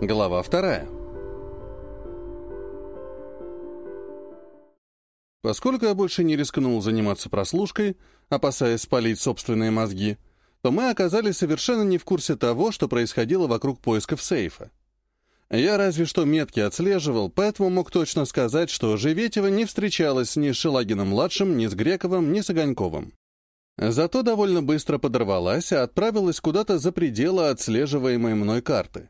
Глава вторая. Поскольку я больше не рискнул заниматься прослушкой, опасаясь спалить собственные мозги, то мы оказались совершенно не в курсе того, что происходило вокруг поисков сейфа. Я разве что метки отслеживал, поэтому мог точно сказать, что Живетева не встречалась ни с Шелагином-младшим, ни с Грековым, ни с Огоньковым. Зато довольно быстро подорвалась и отправилась куда-то за пределы отслеживаемой мной карты.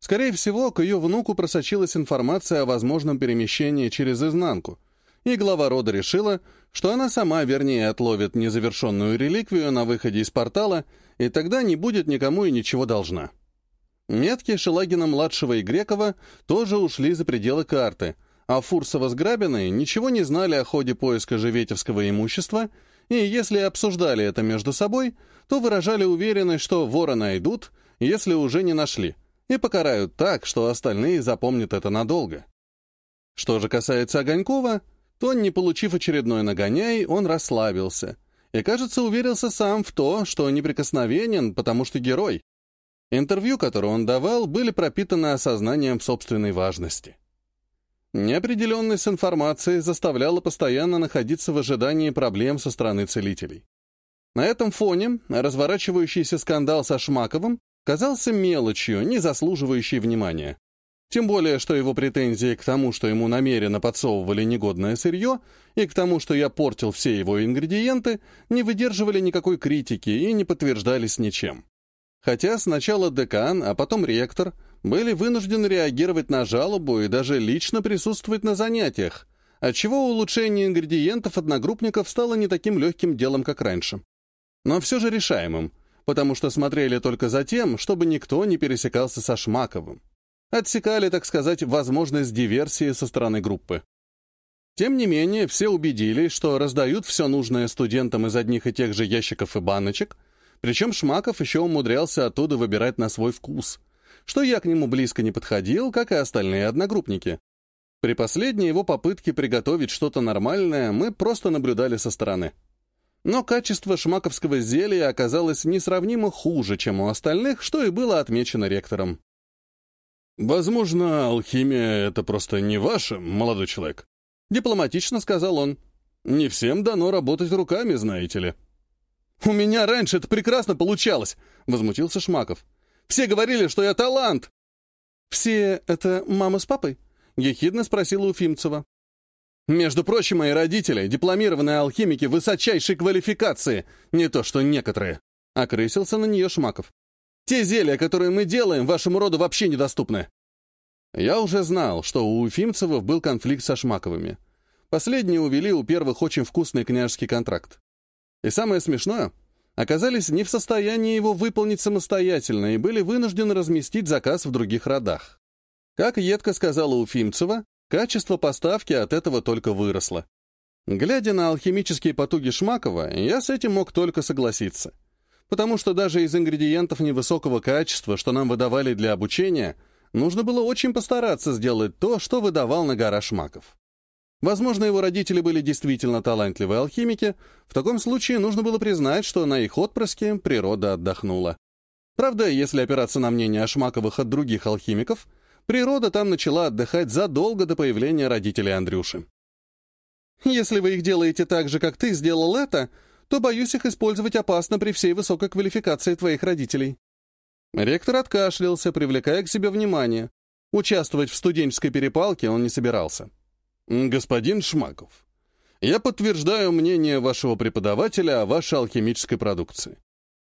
Скорее всего, к ее внуку просочилась информация о возможном перемещении через изнанку, и глава рода решила, что она сама, вернее, отловит незавершенную реликвию на выходе из портала, и тогда не будет никому и ничего должна. Метки Шелагина-младшего и Грекова тоже ушли за пределы карты, а Фурсова с Грабиной ничего не знали о ходе поиска живетевского имущества, и если обсуждали это между собой, то выражали уверенность, что вора найдут, если уже не нашли — и покарают так, что остальные запомнят это надолго. Что же касается Огонькова, то, не получив очередной нагоняй, он расслабился и, кажется, уверился сам в то, что неприкосновенен, потому что герой. Интервью, которое он давал, были пропитаны осознанием собственной важности. Неопределенность информации заставляла постоянно находиться в ожидании проблем со стороны целителей. На этом фоне разворачивающийся скандал со Шмаковым казался мелочью, не заслуживающей внимания. Тем более, что его претензии к тому, что ему намеренно подсовывали негодное сырье, и к тому, что я портил все его ингредиенты, не выдерживали никакой критики и не подтверждались ничем. Хотя сначала декан, а потом ректор были вынуждены реагировать на жалобу и даже лично присутствовать на занятиях, отчего улучшение ингредиентов одногруппников стало не таким легким делом, как раньше. Но все же решаемым, потому что смотрели только за тем, чтобы никто не пересекался со Шмаковым. Отсекали, так сказать, возможность диверсии со стороны группы. Тем не менее, все убедились, что раздают все нужное студентам из одних и тех же ящиков и баночек, причем Шмаков еще умудрялся оттуда выбирать на свой вкус, что я к нему близко не подходил, как и остальные одногруппники. При последней его попытке приготовить что-то нормальное мы просто наблюдали со стороны. Но качество шмаковского зелья оказалось несравнимо хуже, чем у остальных, что и было отмечено ректором. «Возможно, алхимия — это просто не ваша, молодой человек», — дипломатично сказал он. «Не всем дано работать руками, знаете ли». «У меня раньше это прекрасно получалось», — возмутился Шмаков. «Все говорили, что я талант». «Все — это мама с папой?» — ехидно спросила Уфимцева. Между прочим, мои родители — дипломированные алхимики высочайшей квалификации, не то что некоторые. Окрысился на нее Шмаков. Те зелья, которые мы делаем, вашему роду вообще недоступны. Я уже знал, что у Уфимцевых был конфликт со Шмаковыми. Последние увели у первых очень вкусный княжеский контракт. И самое смешное, оказались не в состоянии его выполнить самостоятельно и были вынуждены разместить заказ в других родах. Как едко сказала Уфимцева, Качество поставки от этого только выросло. Глядя на алхимические потуги Шмакова, я с этим мог только согласиться. Потому что даже из ингредиентов невысокого качества, что нам выдавали для обучения, нужно было очень постараться сделать то, что выдавал на гора Шмаков. Возможно, его родители были действительно талантливые алхимики, в таком случае нужно было признать, что на их отпрыске природа отдохнула. Правда, если опираться на мнение Шмаковых от других алхимиков — Природа там начала отдыхать задолго до появления родителей Андрюши. Если вы их делаете так же, как ты сделал это, то, боюсь, их использовать опасно при всей высокой квалификации твоих родителей». Ректор откашлялся, привлекая к себе внимание. Участвовать в студенческой перепалке он не собирался. «Господин Шмаков, я подтверждаю мнение вашего преподавателя о вашей алхимической продукции.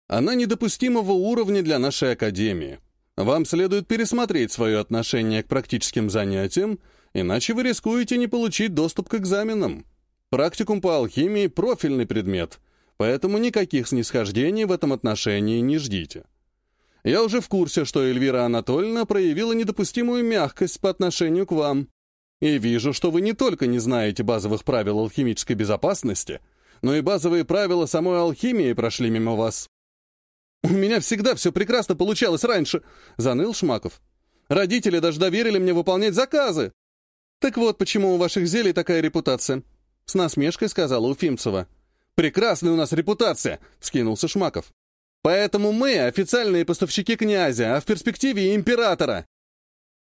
Она недопустимого уровня для нашей академии. Вам следует пересмотреть свое отношение к практическим занятиям, иначе вы рискуете не получить доступ к экзаменам. Практикум по алхимии — профильный предмет, поэтому никаких снисхождений в этом отношении не ждите. Я уже в курсе, что Эльвира Анатольевна проявила недопустимую мягкость по отношению к вам. И вижу, что вы не только не знаете базовых правил алхимической безопасности, но и базовые правила самой алхимии прошли мимо вас. «У меня всегда все прекрасно получалось раньше», — заныл Шмаков. «Родители даже доверили мне выполнять заказы». «Так вот, почему у ваших зелий такая репутация», — с насмешкой сказала Уфимцева. «Прекрасная у нас репутация», — скинулся Шмаков. «Поэтому мы официальные поставщики князя, а в перспективе императора.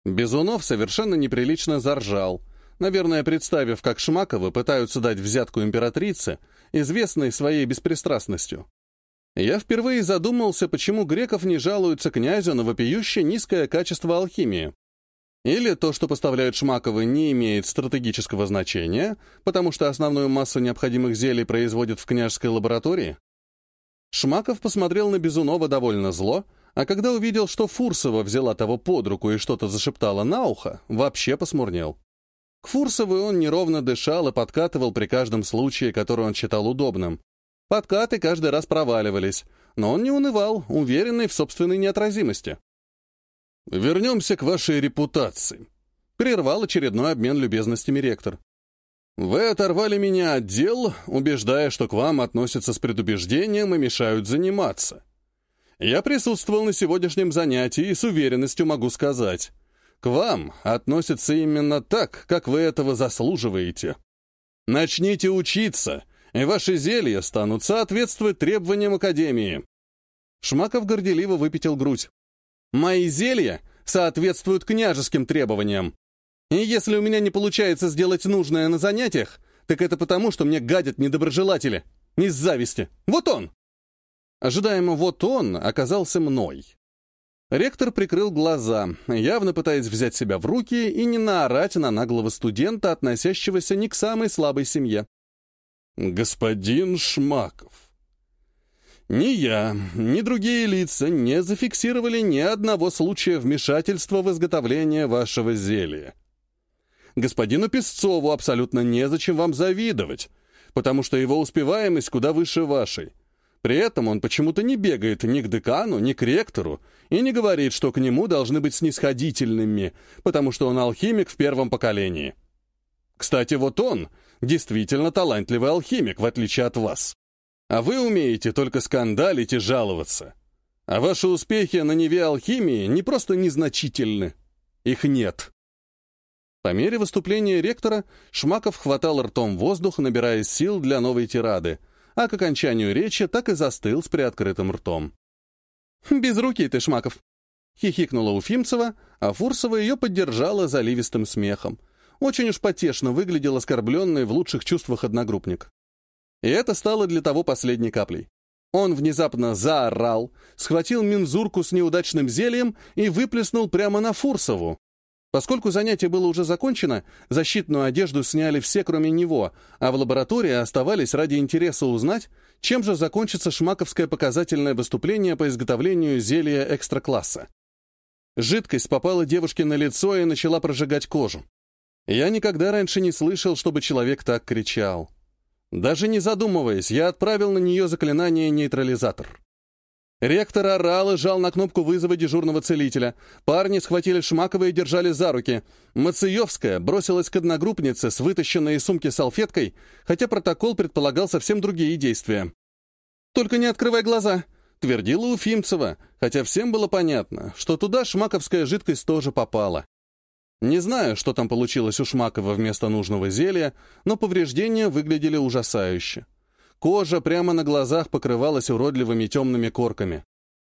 Безунов совершенно неприлично заржал, наверное, представив, как Шмаковы пытаются дать взятку императрице, известной своей беспристрастностью. Я впервые задумался, почему греков не жалуются князю на вопиющее низкое качество алхимии. Или то, что поставляют Шмаковы, не имеет стратегического значения, потому что основную массу необходимых зелий производят в княжеской лаборатории? Шмаков посмотрел на Безунова довольно зло, а когда увидел, что Фурсова взяла того под руку и что-то зашептала на ухо, вообще посмурнел. К Фурсовой он неровно дышал и подкатывал при каждом случае, который он считал удобным. Подкаты каждый раз проваливались, но он не унывал, уверенный в собственной неотразимости. «Вернемся к вашей репутации», — прервал очередной обмен любезностями ректор. «Вы оторвали меня от дел, убеждая, что к вам относятся с предубеждением и мешают заниматься. Я присутствовал на сегодняшнем занятии и с уверенностью могу сказать, к вам относятся именно так, как вы этого заслуживаете. Начните учиться, и ваши зелья станут соответствовать требованиям Академии». Шмаков горделиво выпятил грудь. «Мои зелья соответствуют княжеским требованиям. И если у меня не получается сделать нужное на занятиях, так это потому, что мне гадят недоброжелатели. Из зависти. Вот он!» Ожидаемо «вот он» оказался мной. Ректор прикрыл глаза, явно пытаясь взять себя в руки и не наорать на наглого студента, относящегося не к самой слабой семье. «Господин Шмаков, ни я, ни другие лица не зафиксировали ни одного случая вмешательства в изготовление вашего зелья. Господину Песцову абсолютно незачем вам завидовать, потому что его успеваемость куда выше вашей. При этом он почему-то не бегает ни к декану, ни к ректору и не говорит, что к нему должны быть снисходительными, потому что он алхимик в первом поколении. Кстати, вот он действительно талантливый алхимик, в отличие от вас. А вы умеете только скандалить и жаловаться. А ваши успехи на Неве алхимии не просто незначительны. Их нет. По мере выступления ректора Шмаков хватал ртом воздух, набирая сил для новой тирады, а к окончанию речи так и застыл с приоткрытым ртом. Без руки ты, Шмаков!» — хихикнула Уфимцева, а Фурсова ее поддержала заливистым смехом. Очень уж потешно выглядел оскорбленный в лучших чувствах одногруппник. И это стало для того последней каплей. Он внезапно заорал, схватил мензурку с неудачным зельем и выплеснул прямо на Фурсову, Поскольку занятие было уже закончено, защитную одежду сняли все, кроме него, а в лаборатории оставались ради интереса узнать, чем же закончится шмаковское показательное выступление по изготовлению зелья экстра-класса. Жидкость попала девушке на лицо и начала прожигать кожу. Я никогда раньше не слышал, чтобы человек так кричал. Даже не задумываясь, я отправил на нее заклинание «нейтрализатор». Ректор орал и жал на кнопку вызова дежурного целителя. Парни схватили Шмакова и держали за руки. Мациевская бросилась к одногруппнице с вытащенной из сумки салфеткой, хотя протокол предполагал совсем другие действия. «Только не открывай глаза», — твердила Уфимцева, хотя всем было понятно, что туда шмаковская жидкость тоже попала. Не знаю, что там получилось у Шмакова вместо нужного зелья, но повреждения выглядели ужасающе. Кожа прямо на глазах покрывалась уродливыми темными корками.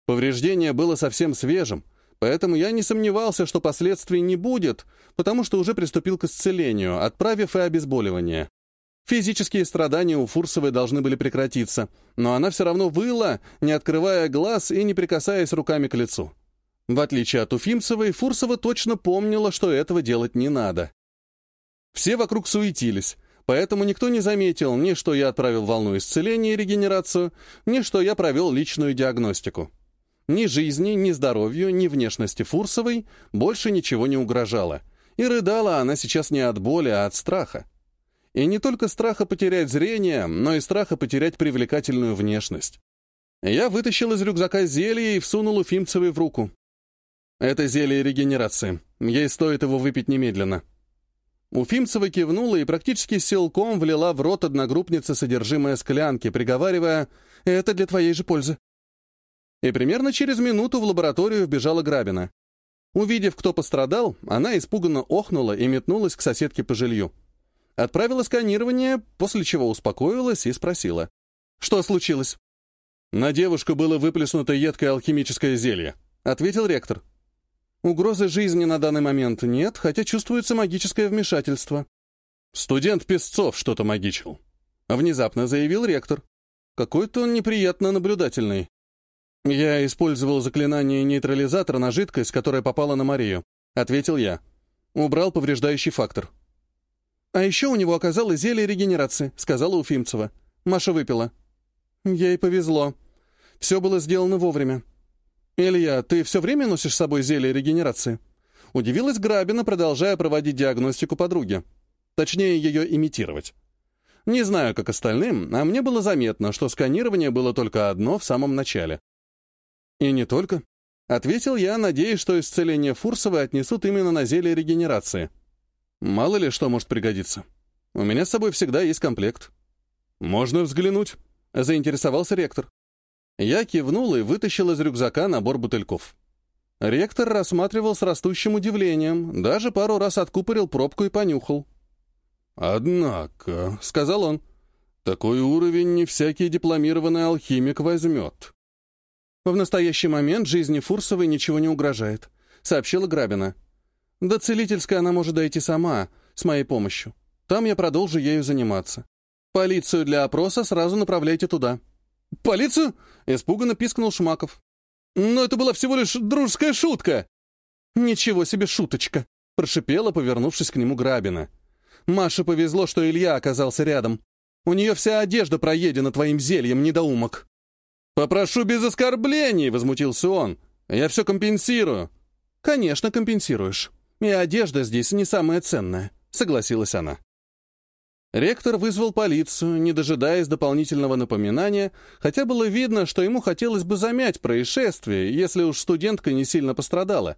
Повреждение было совсем свежим, поэтому я не сомневался, что последствий не будет, потому что уже приступил к исцелению, отправив и обезболивание. Физические страдания у Фурсовой должны были прекратиться, но она все равно выла, не открывая глаз и не прикасаясь руками к лицу. В отличие от Уфимцевой, Фурсова точно помнила, что этого делать не надо. Все вокруг суетились, Поэтому никто не заметил ни что я отправил волну исцеления и регенерацию, ни что я провел личную диагностику. Ни жизни, ни здоровью, ни внешности Фурсовой больше ничего не угрожало. И рыдала она сейчас не от боли, а от страха. И не только страха потерять зрение, но и страха потерять привлекательную внешность. Я вытащил из рюкзака зелье и всунул Уфимцевой в руку. Это зелье регенерации. Ей стоит его выпить немедленно. Уфимцева кивнула и практически силком влила в рот одногруппницы содержимое склянки, приговаривая «Это для твоей же пользы». И примерно через минуту в лабораторию вбежала Грабина. Увидев, кто пострадал, она испуганно охнула и метнулась к соседке по жилью. Отправила сканирование, после чего успокоилась и спросила. «Что случилось?» «На девушку было выплеснуто едкое алхимическое зелье», — ответил ректор. Угрозы жизни на данный момент нет, хотя чувствуется магическое вмешательство. Студент Песцов что-то магичил. Внезапно заявил ректор. Какой-то он неприятно наблюдательный. Я использовал заклинание нейтрализатора на жидкость, которая попала на Марию, ответил я. Убрал повреждающий фактор. А еще у него оказалось зелье регенерации, сказала Уфимцева. Маша выпила. Ей повезло. Все было сделано вовремя. «Илья, ты все время носишь с собой зелье регенерации?» Удивилась Грабина, продолжая проводить диагностику подруги. Точнее, ее имитировать. Не знаю, как остальным, а мне было заметно, что сканирование было только одно в самом начале. «И не только», — ответил я, надеясь, что исцеление Фурсовой отнесут именно на зелье регенерации. «Мало ли что может пригодиться. У меня с собой всегда есть комплект». «Можно взглянуть?» — заинтересовался ректор. Я кивнул и вытащил из рюкзака набор бутыльков. Ректор рассматривал с растущим удивлением, даже пару раз откупорил пробку и понюхал. «Однако», — сказал он, — «такой уровень не всякий дипломированный алхимик возьмет». «В настоящий момент жизни Фурсовой ничего не угрожает», — сообщила Грабина. «До целительской она может дойти сама, с моей помощью. Там я продолжу ею заниматься. Полицию для опроса сразу направляйте туда». «Полицию?» — испуганно пискнул Шмаков. «Но это была всего лишь дружеская шутка!» «Ничего себе шуточка!» — прошипела, повернувшись к нему Грабина. «Маше повезло, что Илья оказался рядом. У нее вся одежда проедена твоим зельем, недоумок». «Попрошу без оскорблений!» — возмутился он. «Я все компенсирую». «Конечно, компенсируешь. И одежда здесь не самая ценная», — согласилась она. Ректор вызвал полицию, не дожидаясь дополнительного напоминания, хотя было видно, что ему хотелось бы замять происшествие, если уж студентка не сильно пострадала.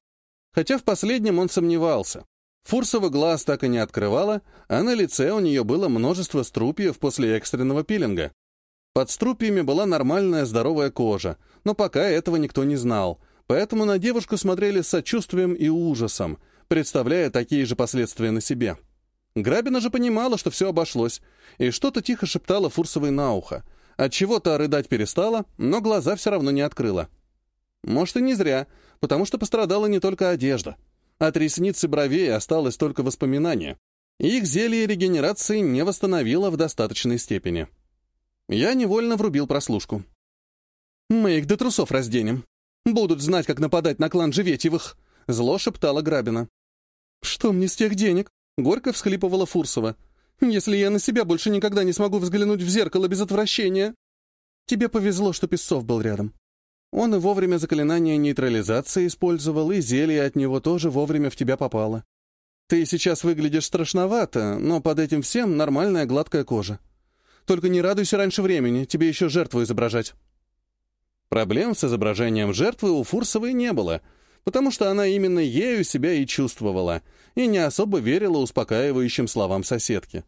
Хотя в последнем он сомневался. Фурсова глаз так и не открывала, а на лице у нее было множество струпьев после экстренного пилинга. Под струпьями была нормальная здоровая кожа, но пока этого никто не знал, поэтому на девушку смотрели с сочувствием и ужасом, представляя такие же последствия на себе. Грабина же понимала, что все обошлось, и что-то тихо шептала Фурсовой на ухо. От чего то рыдать перестала, но глаза все равно не открыла. Может, и не зря, потому что пострадала не только одежда. От ресниц и бровей осталось только воспоминание. Их зелье регенерации не восстановило в достаточной степени. Я невольно врубил прослушку. «Мы их до трусов разденем. Будут знать, как нападать на клан Живетьевых», — зло шептала Грабина. «Что мне с тех денег?» Горько всхлипывала Фурсова. «Если я на себя больше никогда не смогу взглянуть в зеркало без отвращения...» «Тебе повезло, что Песцов был рядом. Он и вовремя заклинание нейтрализации использовал, и зелье от него тоже вовремя в тебя попало. Ты сейчас выглядишь страшновато, но под этим всем нормальная гладкая кожа. Только не радуйся раньше времени, тебе еще жертву изображать». Проблем с изображением жертвы у Фурсовой не было — потому что она именно ею себя и чувствовала, и не особо верила успокаивающим словам соседки.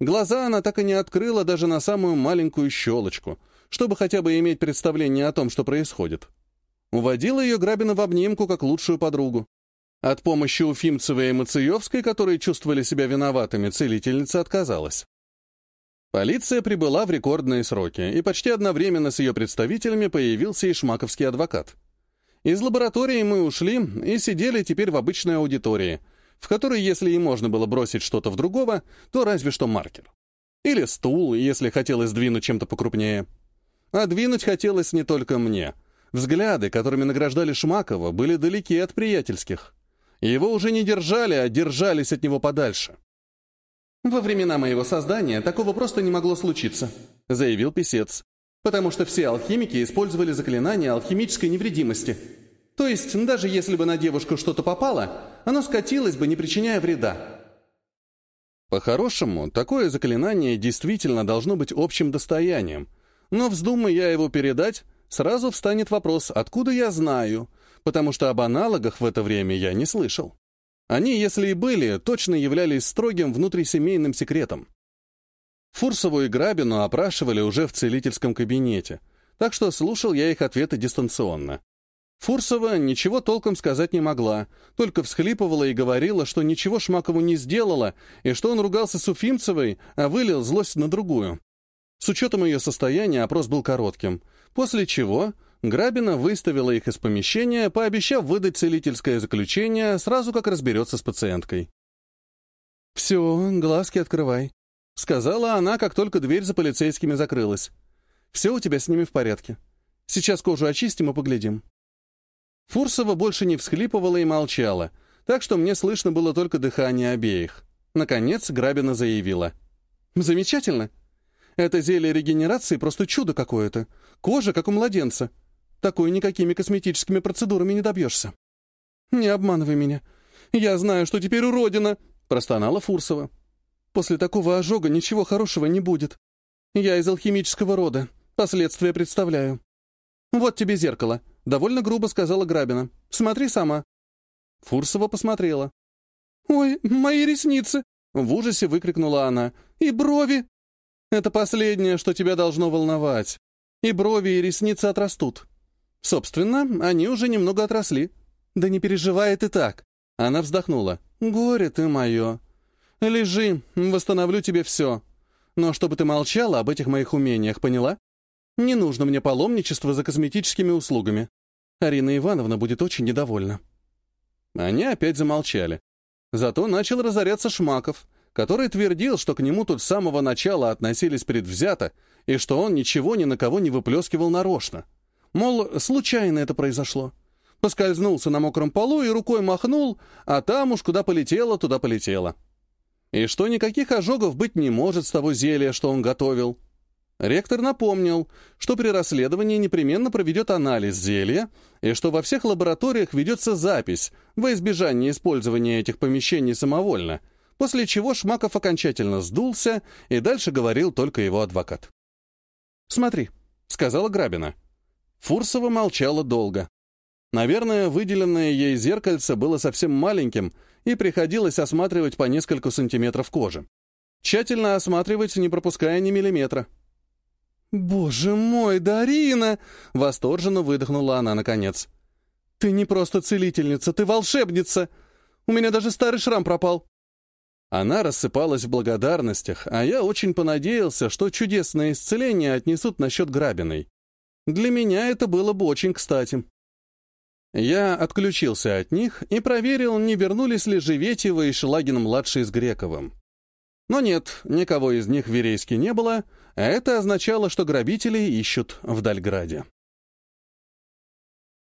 Глаза она так и не открыла даже на самую маленькую щелочку, чтобы хотя бы иметь представление о том, что происходит. Уводила ее Грабина в обнимку как лучшую подругу. От помощи Уфимцевой и Мациевской, которые чувствовали себя виноватыми, целительница отказалась. Полиция прибыла в рекордные сроки, и почти одновременно с ее представителями появился и шмаковский адвокат. Из лаборатории мы ушли и сидели теперь в обычной аудитории, в которой, если и можно было бросить что-то в другого, то разве что маркер. Или стул, если хотелось сдвинуть чем-то покрупнее. А двинуть хотелось не только мне. Взгляды, которыми награждали Шмакова, были далеки от приятельских. Его уже не держали, а держались от него подальше. «Во времена моего создания такого просто не могло случиться», — заявил писец потому что все алхимики использовали заклинание алхимической невредимости. То есть, даже если бы на девушку что-то попало, оно скатилось бы, не причиняя вреда. По-хорошему, такое заклинание действительно должно быть общим достоянием, но вздумай я его передать, сразу встанет вопрос, откуда я знаю, потому что об аналогах в это время я не слышал. Они, если и были, точно являлись строгим внутрисемейным секретом. Фурсову и Грабину опрашивали уже в целительском кабинете, так что слушал я их ответы дистанционно. Фурсова ничего толком сказать не могла, только всхлипывала и говорила, что ничего Шмакову не сделала, и что он ругался с Уфимцевой, а вылил злость на другую. С учетом ее состояния опрос был коротким, после чего Грабина выставила их из помещения, пообещав выдать целительское заключение сразу как разберется с пациенткой. «Все, глазки открывай», — сказала она, как только дверь за полицейскими закрылась. «Все у тебя с ними в порядке. Сейчас кожу очистим и поглядим». Фурсова больше не всхлипывала и молчала, так что мне слышно было только дыхание обеих. Наконец Грабина заявила. «Замечательно. Это зелье регенерации просто чудо какое-то. Кожа, как у младенца. Такой никакими косметическими процедурами не добьешься». «Не обманывай меня. Я знаю, что теперь уродина», — простонала Фурсова. «После такого ожога ничего хорошего не будет. Я из алхимического рода. Последствия представляю». «Вот тебе зеркало», — довольно грубо сказала Грабина. «Смотри сама». Фурсова посмотрела. «Ой, мои ресницы!» — в ужасе выкрикнула она. «И брови!» «Это последнее, что тебя должно волновать. И брови, и ресницы отрастут. Собственно, они уже немного отросли. Да не переживай ты так». Она вздохнула. «Горе ты мое. Лежи, восстановлю тебе все. Но чтобы ты молчала об этих моих умениях, поняла?» Не нужно мне паломничество за косметическими услугами. Арина Ивановна будет очень недовольна». Они опять замолчали. Зато начал разоряться Шмаков, который твердил, что к нему тут с самого начала относились предвзято, и что он ничего ни на кого не выплескивал нарочно. Мол, случайно это произошло. Поскользнулся на мокром полу и рукой махнул, а там уж куда полетело, туда полетело. И что никаких ожогов быть не может с того зелья, что он готовил. Ректор напомнил, что при расследовании непременно проведет анализ зелья и что во всех лабораториях ведется запись во избежание использования этих помещений самовольно, после чего Шмаков окончательно сдулся и дальше говорил только его адвокат. «Смотри», — сказала Грабина. Фурсова молчала долго. Наверное, выделенное ей зеркальце было совсем маленьким и приходилось осматривать по несколько сантиметров кожи. Тщательно осматривать, не пропуская ни миллиметра. «Боже мой, Дарина!» — восторженно выдохнула она наконец. «Ты не просто целительница, ты волшебница! У меня даже старый шрам пропал!» Она рассыпалась в благодарностях, а я очень понадеялся, что чудесное исцеление отнесут насчет грабиной. Для меня это было бы очень кстати. Я отключился от них и проверил, не вернулись ли Живетьева и Шелагин-младший с Грековым. Но нет, никого из них в Верейске не было, а это означало, что грабители ищут в Дальграде.